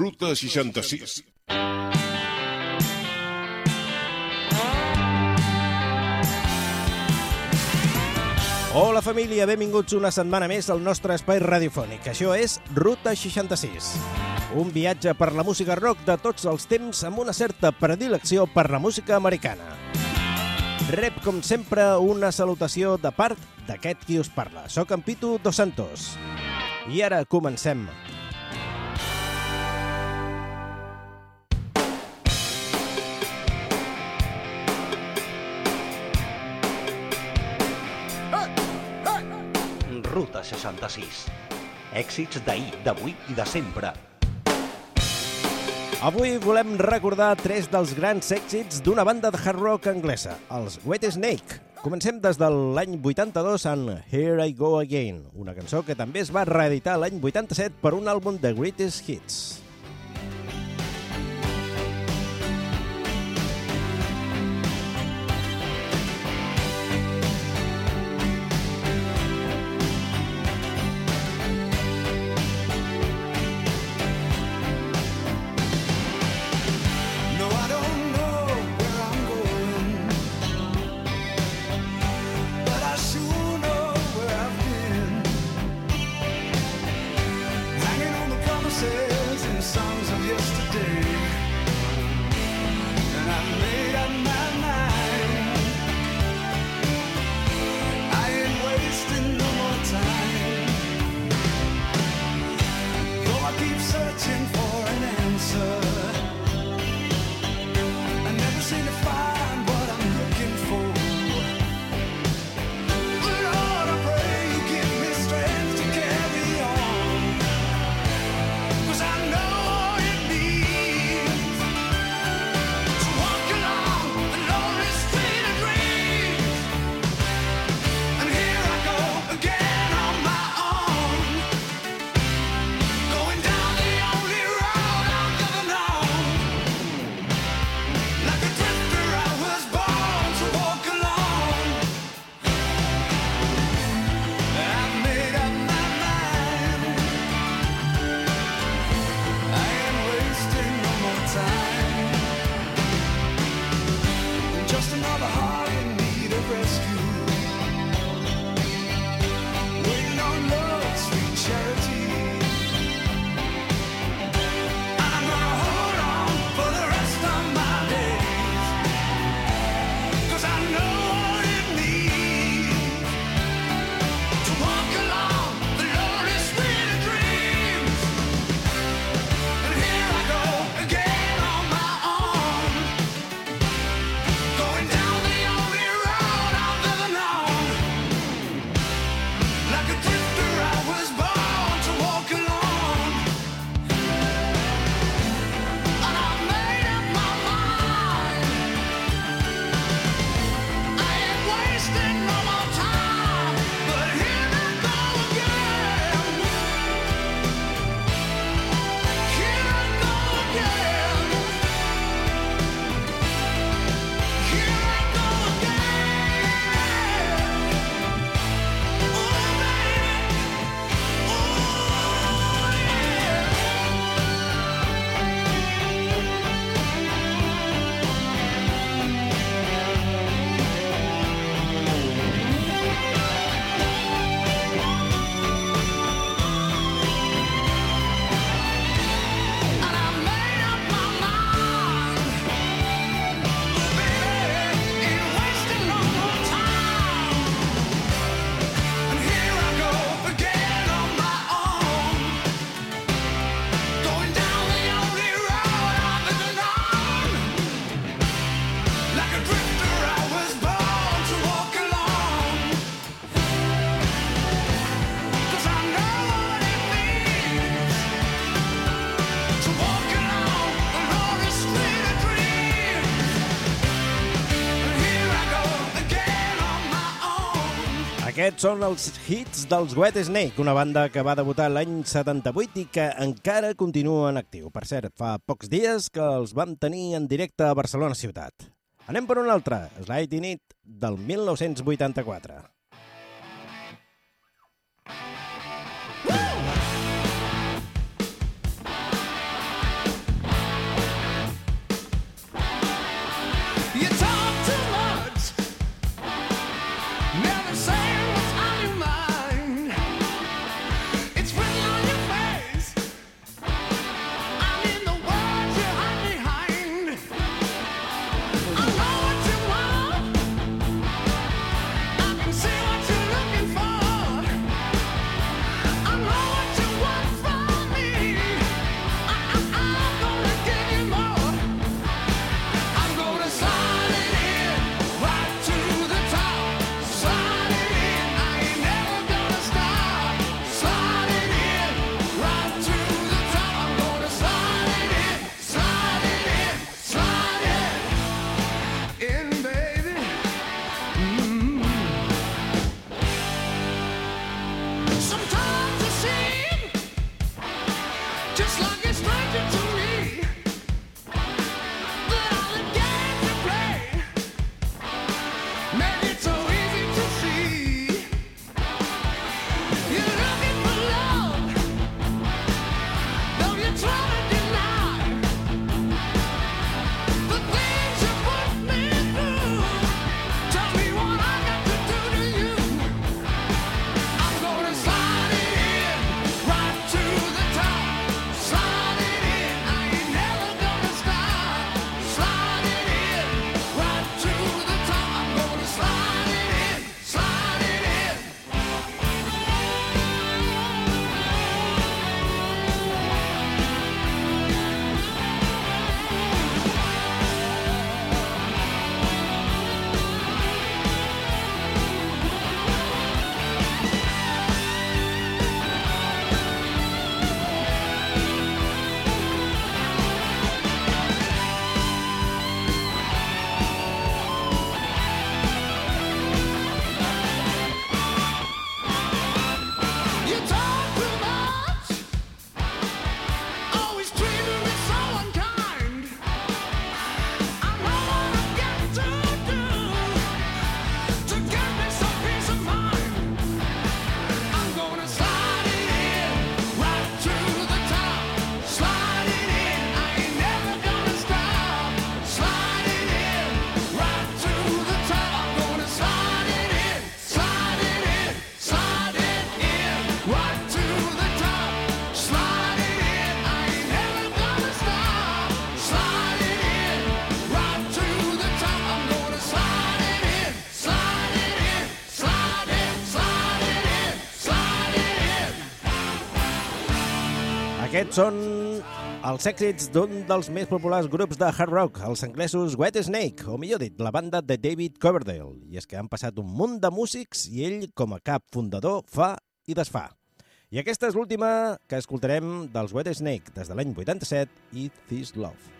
Ruta 66. Hola família, benvinguts una setmana més al nostre espai radiofònic. Això és Ruta 66. Un viatge per la música rock de tots els temps amb una certa predilecció per la música americana. Rep, com sempre, una salutació de part d'aquest qui us parla. Soc en Pitu Dos Santos. I ara comencem. 66. Èxits d'ahir, d'avui i de sempre. Avui volem recordar tres dels grans èxits d'una banda de hard rock anglesa, els Wet Snake. Comencem des de l'any 82 amb Here I Go Again, una cançó que també es va reeditar l'any 87 per un àlbum de Greatest Hits. Aquests són els hits dels Wet Snake, una banda que va debutar l'any 78 i que encara continua en actiu. Per cert, fa pocs dies que els vam tenir en directe a Barcelona ciutat. Anem per un altre, Slide in It, del 1984. Aquests són els èxits d'un dels més populars grups de hard rock, els anglesos Wet Snake, o millor dit, la banda de David Coverdale. I és que han passat un munt de músics i ell, com a cap fundador, fa i desfà. I aquesta és l'última que escoltarem dels Wet Snake des de l'any 87 i This Love.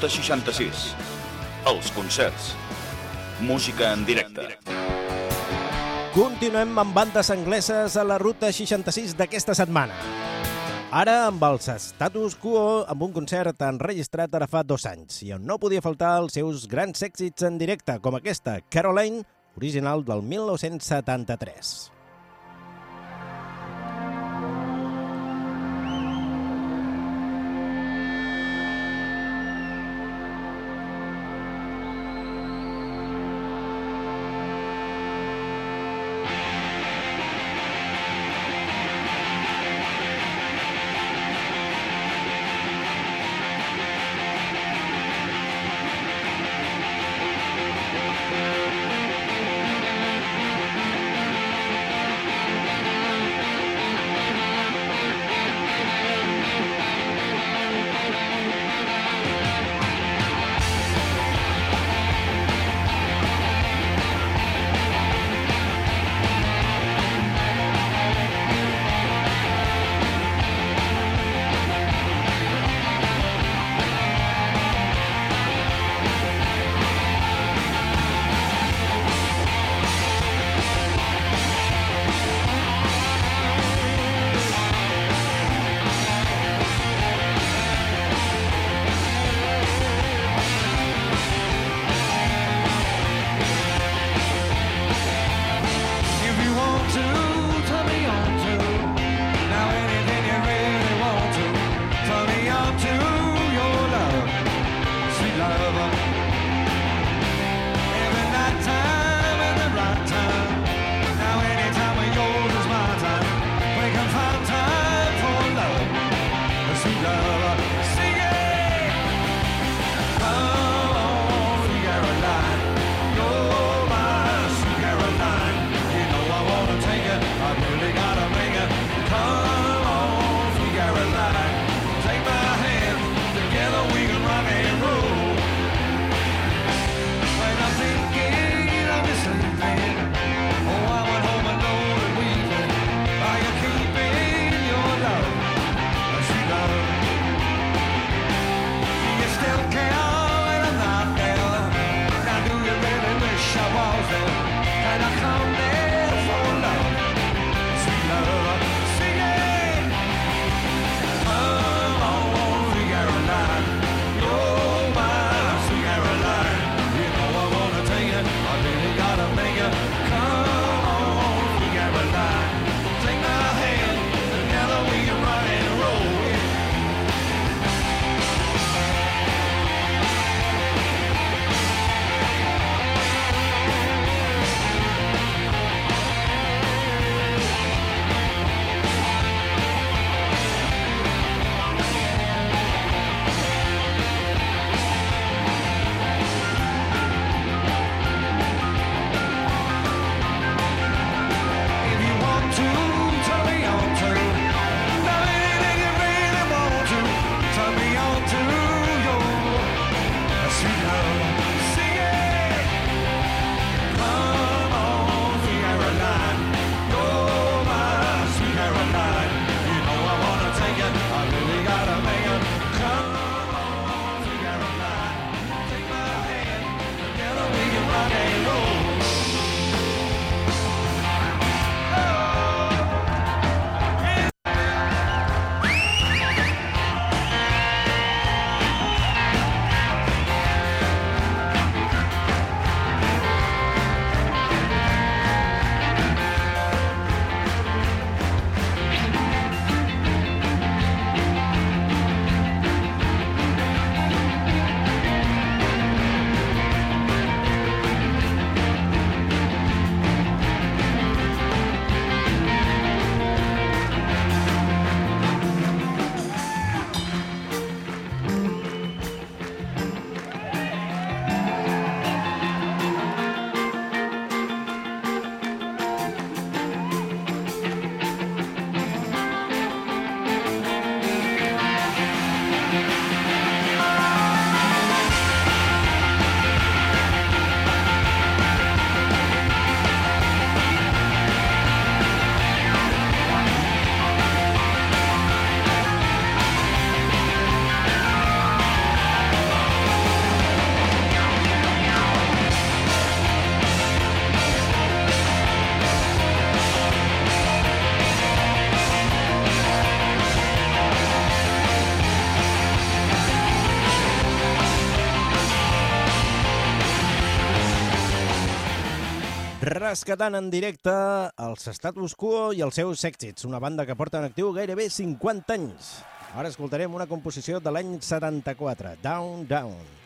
Ruta 66. Els concerts. Música en directe. Continuem amb bandes angleses a la Ruta 66 d'aquesta setmana. Ara amb els Status Quo, amb un concert enregistrat ara fa dos anys i on no podia faltar els seus grans èxits en directe, com aquesta, Caroline, original del 1973. Rescatant en directe els Status Quo i els seus èxits, una banda que porta en actiu gairebé 50 anys. Ara escoltarem una composició de l'any 74, Down, Down.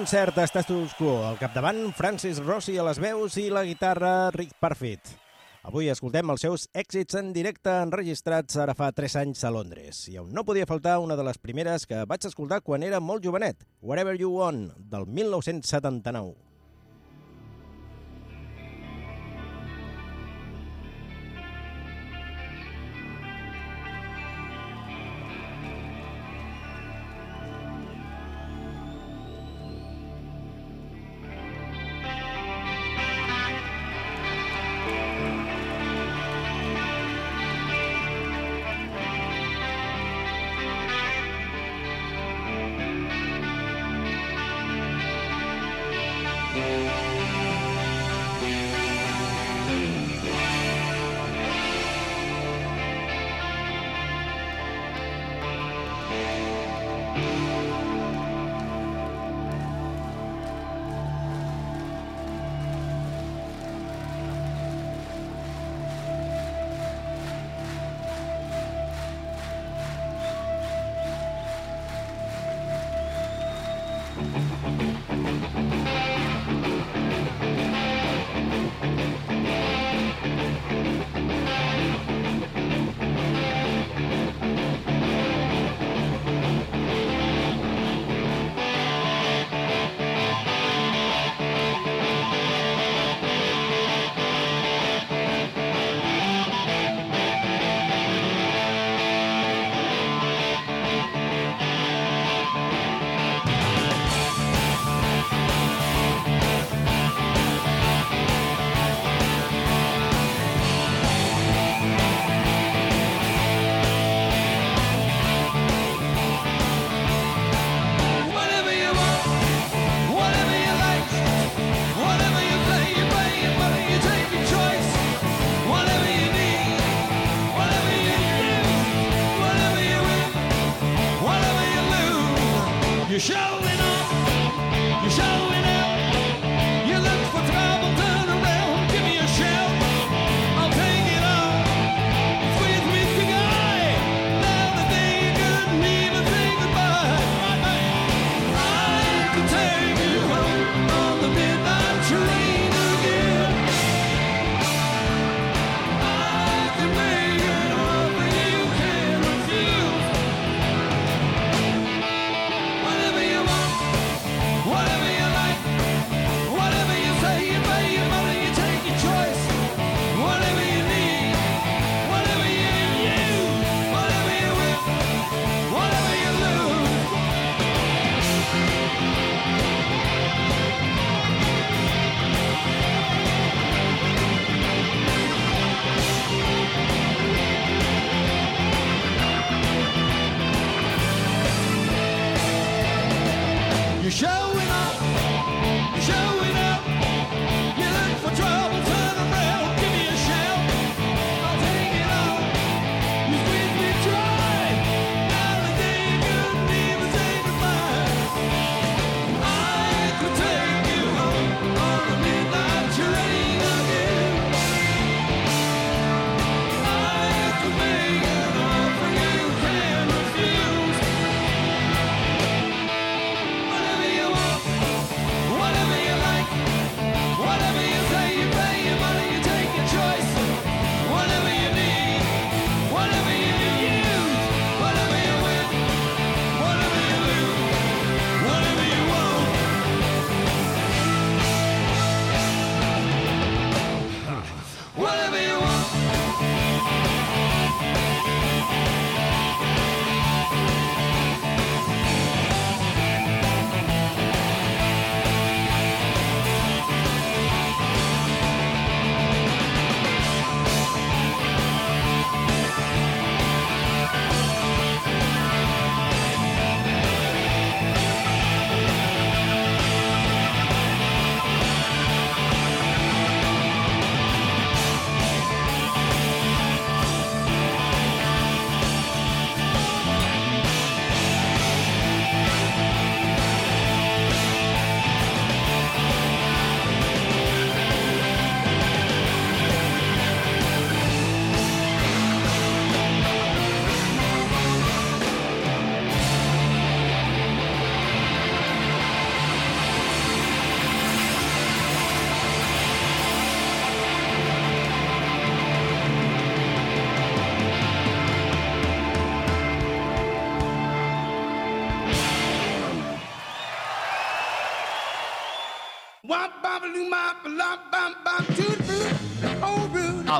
concert a Status Quo. Al capdavant, Francis Rossi a les veus i la guitarra Rick Parfit. Avui escoltem els seus èxits en directe enregistrats ara fa 3 anys a Londres. I on no podia faltar una de les primeres que vaig escoltar quan era molt jovenet, Whatever You Want, del 1979.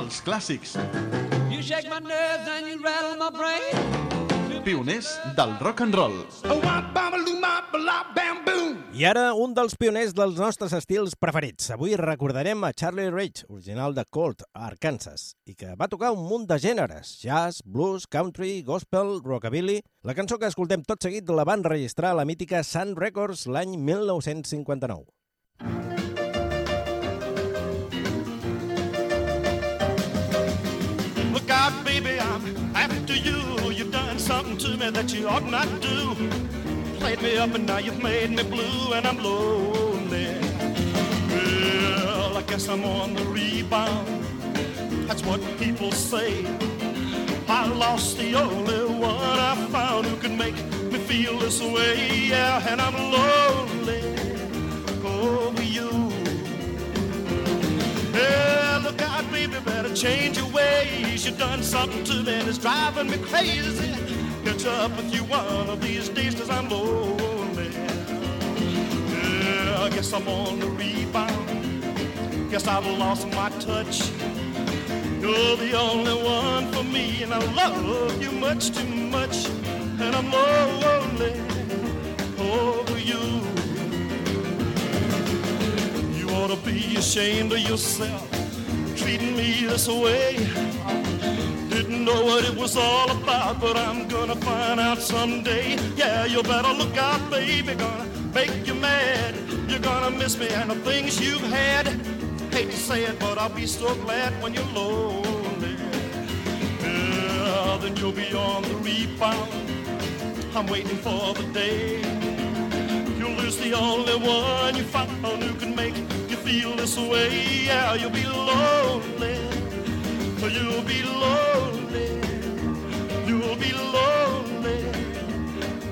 Els clàssics. You shake my nerves and you rattle my brain. Pioners del rock and roll. I ara, un dels pioners dels nostres estils preferits. Avui recordarem a Charlie Rich, original de Colt, a Arkansas, i que va tocar un munt de gèneres, jazz, blues, country, gospel, rockabilly... La cançó que escoltem tot seguit la van registrar a la mítica Sun Records l'any 1959. Out, baby, I'm after you. You've done something to me that you ought not do. Played me up and now you've made me blue and I'm lonely. Well, I guess I'm on the rebound. That's what people say. I lost the only one I found who could make me feel this way. Yeah, and I'm lonely over you. Yeah, look out, baby, better change your ways. You've done something to me that's driving me crazy. Catch up with you one of these days, cause I'm lonely. Yeah, I guess I'm on the rebound. Guess I've lost my touch. You're the only one for me, and I love you much too much. And I'm lonely over you. Ought to be ashamed of yourself, treating me this way. Didn't know what it was all about, but I'm gonna find out someday. Yeah, you better look out, baby, gonna make you mad. You're gonna miss me and the things you've had. Hate to say it, but I'll be so glad when you're lonely. Yeah, then you'll be on the rebound. I'm waiting for the day. You'll lose the only one you found who can make feel this way. Yeah, you'll be lonely. You'll be lonely. You'll be lonely.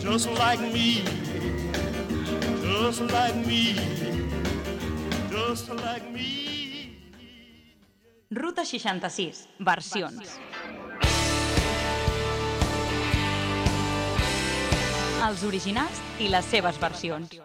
Just like me. Just like me. Just like me. Ruta 66, versions. Els originals i les seves versions.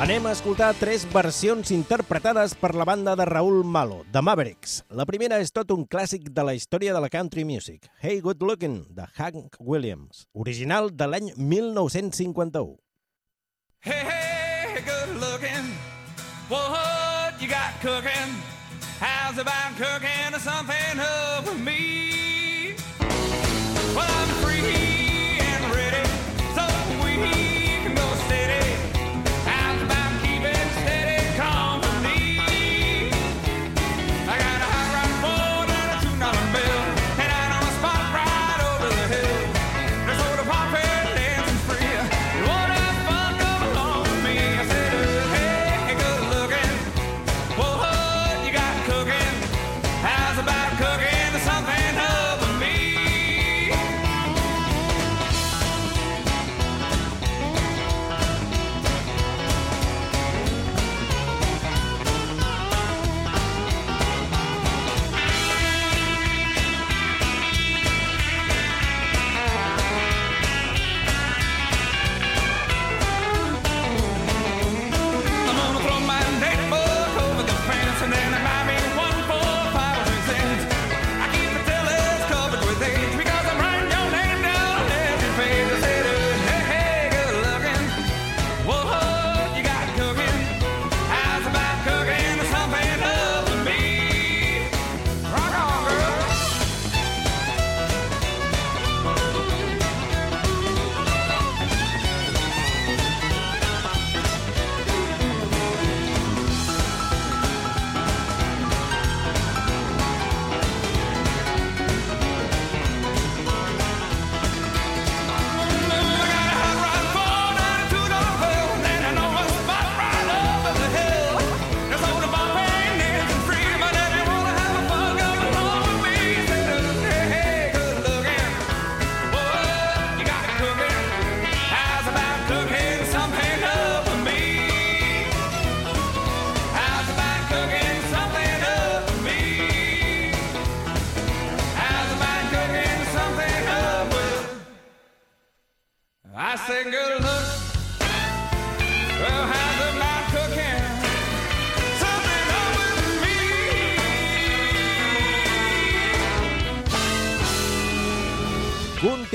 Anem a escoltar tres versions interpretades per la banda de Raúl Malo, The Mavericks. La primera és tot un clàssic de la història de la country music, Hey Good Looking, de Hank Williams, original de l'any 1951. Hey, hey, good looking. What you got cooking? How's about cooking something up for me? Well, I'm free and ready, so we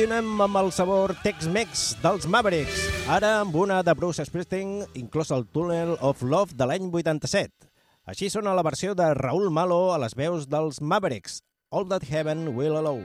continuem amb el sabor Tex-Mex dels Mavericks, ara amb una de Bruce Springsteen, inclòs el Tunnel of Love de l'any 87. Així sona la versió de Raúl Malo a les veus dels Mavericks, All That Heaven Will Allow.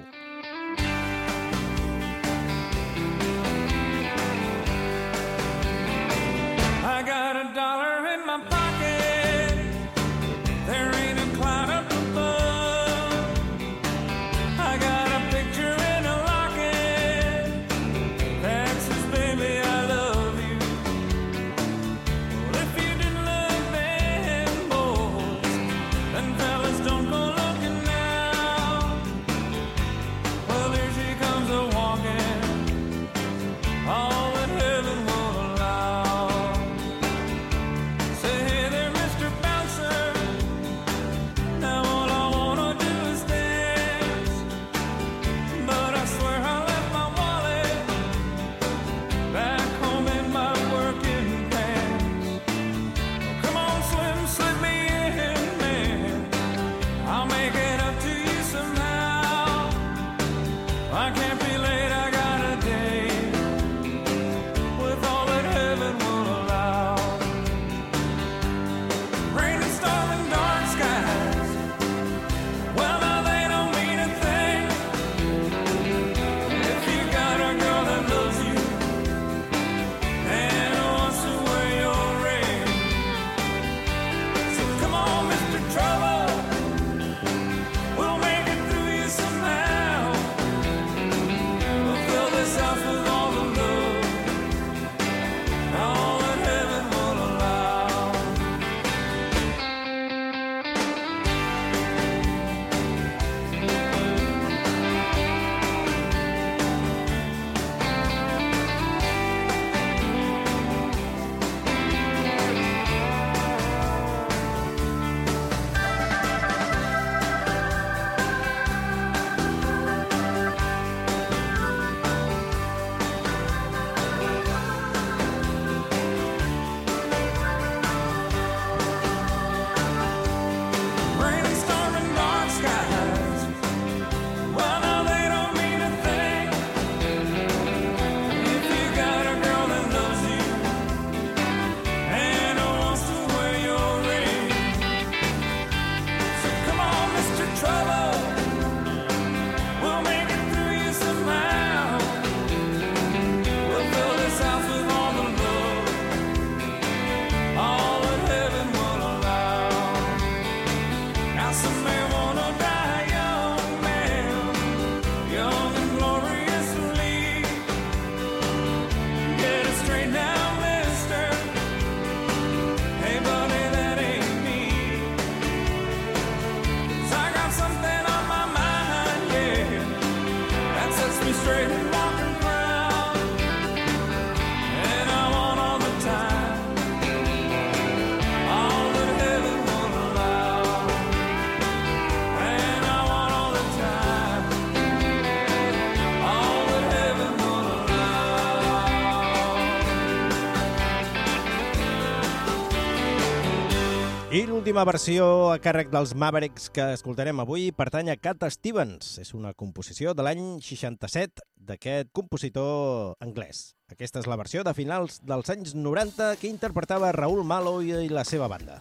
L'última versió a càrrec dels Mavericks que escoltarem avui pertany a Cat Stevens. És una composició de l'any 67 d'aquest compositor anglès. Aquesta és la versió de finals dels anys 90 que interpretava Raúl Malo i la seva banda.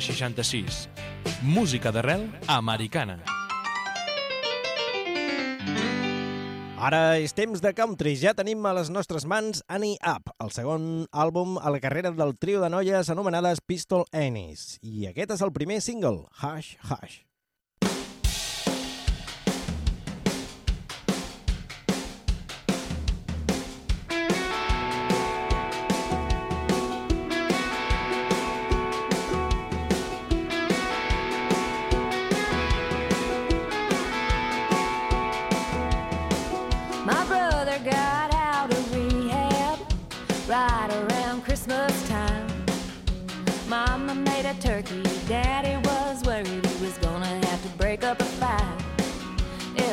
66. Música d'arrel americana. Ara és temps de country. Ja tenim a les nostres mans Annie Up, el segon àlbum a la carrera del trio de noies anomenades Pistol Annies. I aquest és el primer single, Hush Hush.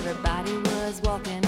Everybody was walking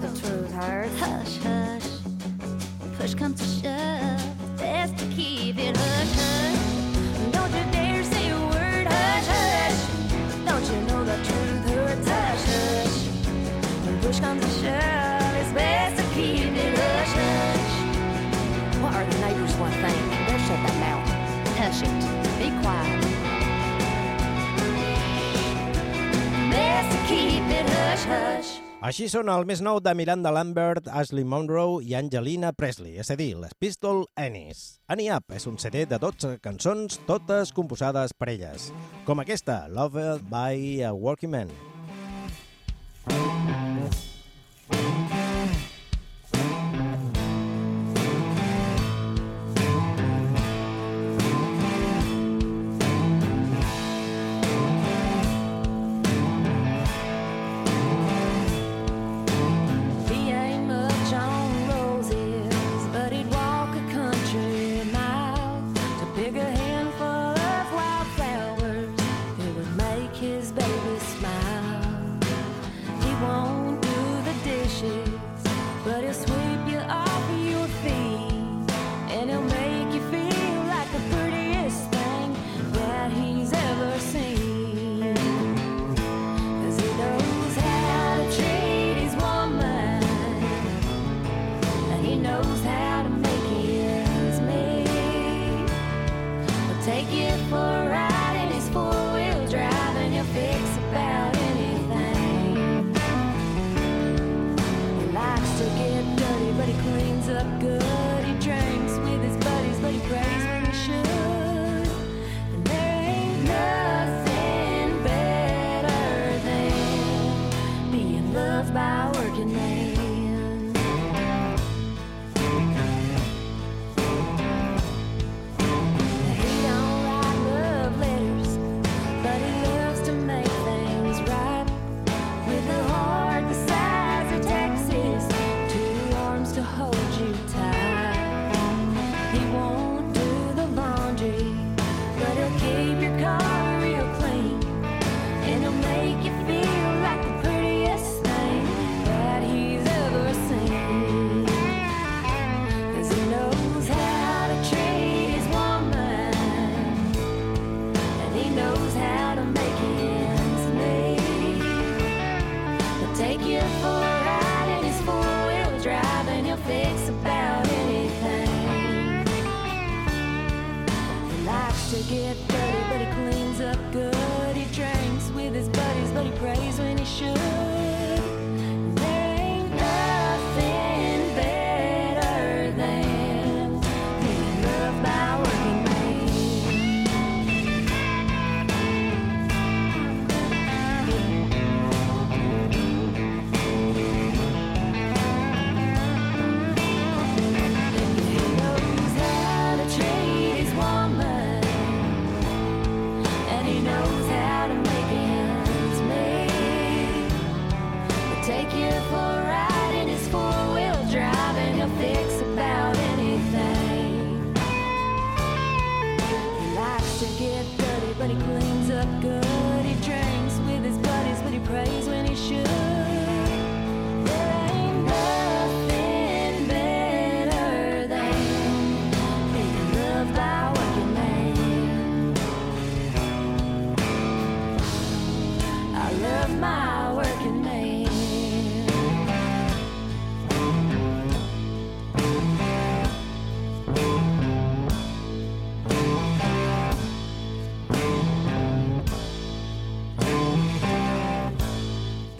tell the truth. Així són el més nou de Miranda Lambert, Ashley Monroe i Angelina Presley, és a dir, les Pistol Annies. Annie Up és un CD de 12 cançons, totes composades per elles, com aquesta, Loved by a Working Man.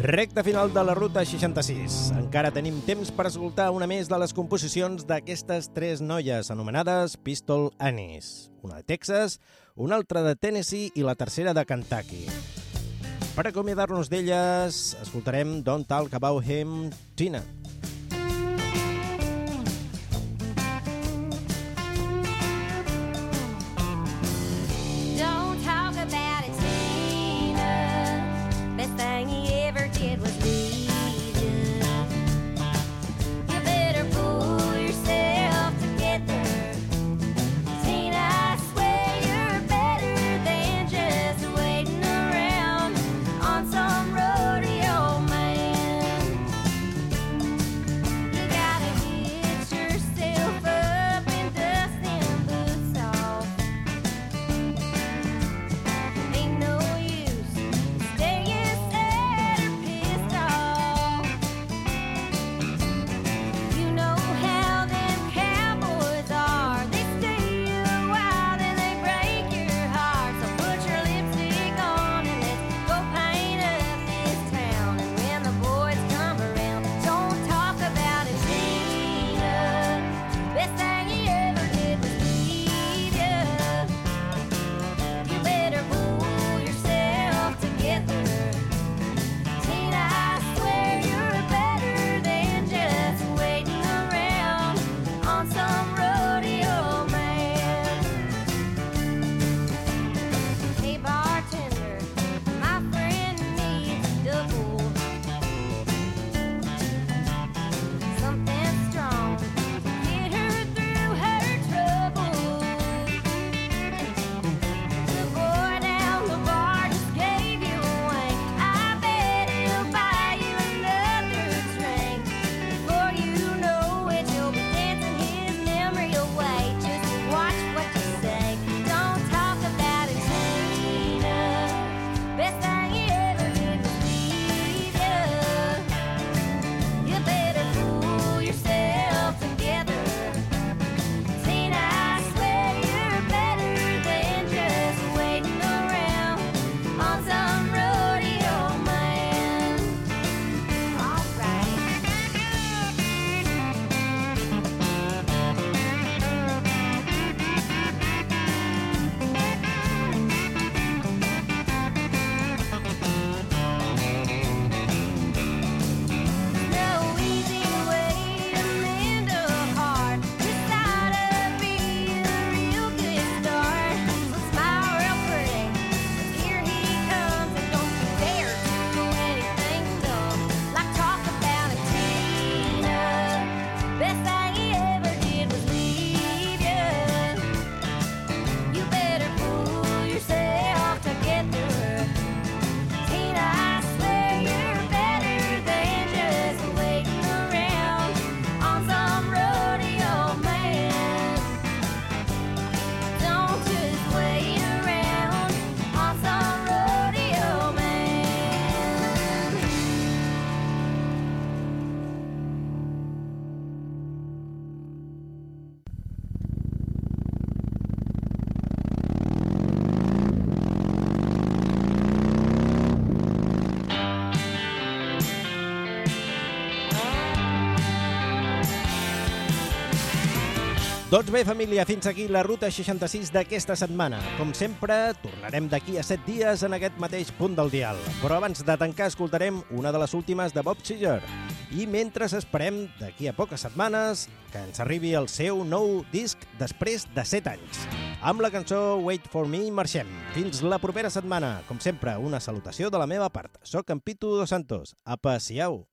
Recte final de la ruta 66. Encara tenim temps per escoltar una més de les composicions d'aquestes tres noies anomenades Pistol Annies. Una de Texas, una altra de Tennessee i la tercera de Kentucky. Per acomiadar-nos d'elles, escoltarem Don't Talk About Him, Tina. Tina. Doncs bé, família, fins aquí la ruta 66 d'aquesta setmana. Com sempre, tornarem d'aquí a 7 dies en aquest mateix punt del dial. Però abans de tancar, escoltarem una de les últimes de Bob Seger. I mentre esperem, d'aquí a poques setmanes, que ens arribi el seu nou disc després de 7 anys. Amb la cançó Wait For Me marxem. Fins la propera setmana. Com sempre, una salutació de la meva part. Soc en Pitu Dos Santos. Apa, siau!